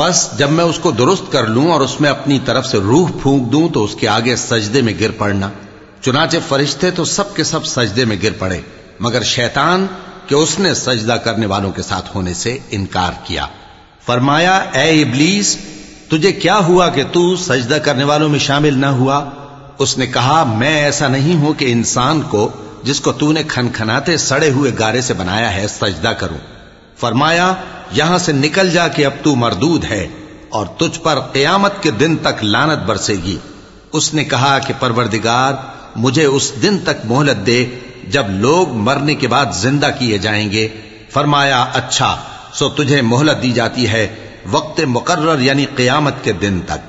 बस जब मैं उसको दुरुस्त कर लूं और उसमें अपनी तरफ से रूह फूंक दूं तो उसके आगे सजदे में गिर पड़ना चुनाचे फरिश्ते तो सब के सब सजदे में गिर पड़े मगर शैतान कि उसने सजदा करने वालों के साथ होने से इनकार किया। फरमाया, ए इबलीस, तुझे क्या हुआ कि तू सजदा करने वालों में शामिल न हुआ? उसने कहा, मैं ऐसा नहीं हूँ कि इंसान को, जिसको तूने खनखनाते सड़े हुए गारे से बनाया है, सजदा करूँ। फरमाया, यहाँ से निकल जा कि अब तू मरदूद है, और तुझ पर कयामत के दिन तक लानत बरसेगी। उसने कहा कि, परवरदिगार, मुझे उस दिन तक मोहलत दे जब लोग मरने के बाद जिंदा किए जाएंगे फरमाया अच्छा सो तुझे मोहलत दी जाती है वक्त मुकर्र यानी कयामत के दिन तक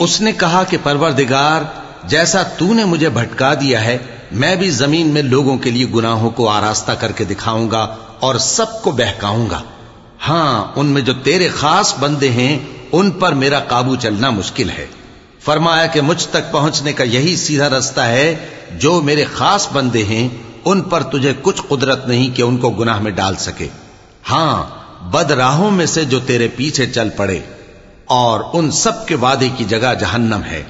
उसने कहा कि परवरदिगार, जैसा तूने मुझे भटका दिया है, मैं भी ज़मीन में लोगों के लिए गुनाहों को आरास्ता करके दिखाऊँगा और सबको बहकाऊँगा। हाँ उनमें जो तेरे खास बंदे हैं, उन पर मेरा काबू चलना मुश्किल है। फरमाया कि मुझ तक पहुँचने का यही सीधा रास्ता है, जो मेरे खास बंदे हैं, उन पर तुझे कुछ कुदरत नहीं कि उनको गुनाह में डाल सके। हाँ बदराहों में से जो तेरे पीछे चल पड़े, और उन सब के वादे की जगह जहन्नम है।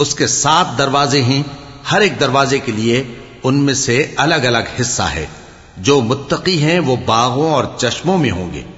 उसके सात दरवाजे हैं, हर एक दरवाजे के लिए उनमें से अलग अलग हिस्सा है। जो मुत्तकी हैं, वो बागों और चश्मों में होंगे।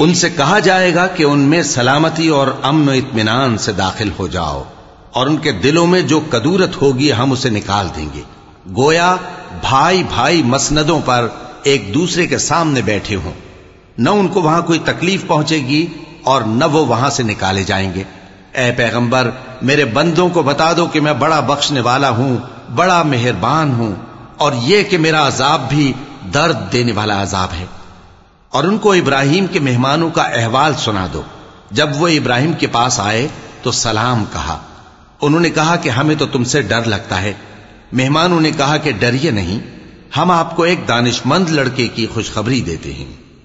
उनसे कहा जाएगा कि उनमें सलामती और अमन इत्मीनान से दाखिल हो जाओ और उनके दिलों में जो कदूरत होगी हम उसे निकाल देंगे गोया भाई भाई मसनदों पर एक दूसरे के सामने बैठे हों न उनको वहां कोई तकलीफ पहुंचेगी और न वो वहाँ से निकाले जाएँगे। ए पैगंबर, मेरे बंदों को बता दो कि मैं बड़ा बख्शने वाला हूँ, बड़ा मेहरबान हूँ, और यह कि मेरा अजाब भी दर्द देने वाला अजाब है। और उनको इब्राहिम के मेहमानों का अहवाल सुना दो। जब वो इब्राहिम के पास आए तो सलाम कहा। उन्होंने कहा कि हमें तो तुमसे डर लगता है। मेहमानों ने कहा कि डरिए नहीं, हम आपको एक दानिशमंद लड़के की खुशखबरी देते हैं।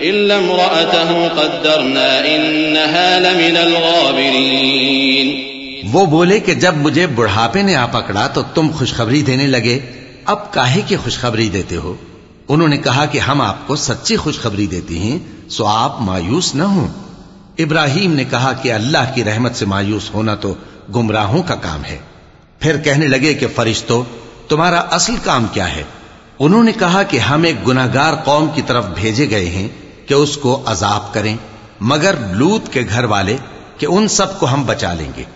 इल्ला इम्रअतहु क़द्दरना इन्नहा लमिनल गाबिरीन वो बोले कि जब मुझे बुढ़ापे ने आ पकड़ा तो तुम खुशखबरी देने लगे अब काहे की खुशखबरी देते हो उन्होंने कहा कि हम आपको सच्ची खुशखबरी देती हैं सो आप मायूस न हो इब्राहिम ने कहा कि अल्लाह की रहमत से मायूस होना तो गुमराहों का काम है। फिर कहने लगे कि, फरिश्तों, तुम्हारा असल काम क्या है? उन्होंने कहा कि, हम एक गुनागार कौम की तरफ़ भेजे गए हैं कि उसको अजाब करें, मगर लूत के घर वाले कि उन सबको हम बचा लेंगे।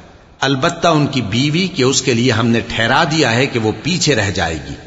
अलबत्ता उनकी बीवी कि उसके लिए हमने ठहरा दिया है कि वो पीछे रह जाएगी।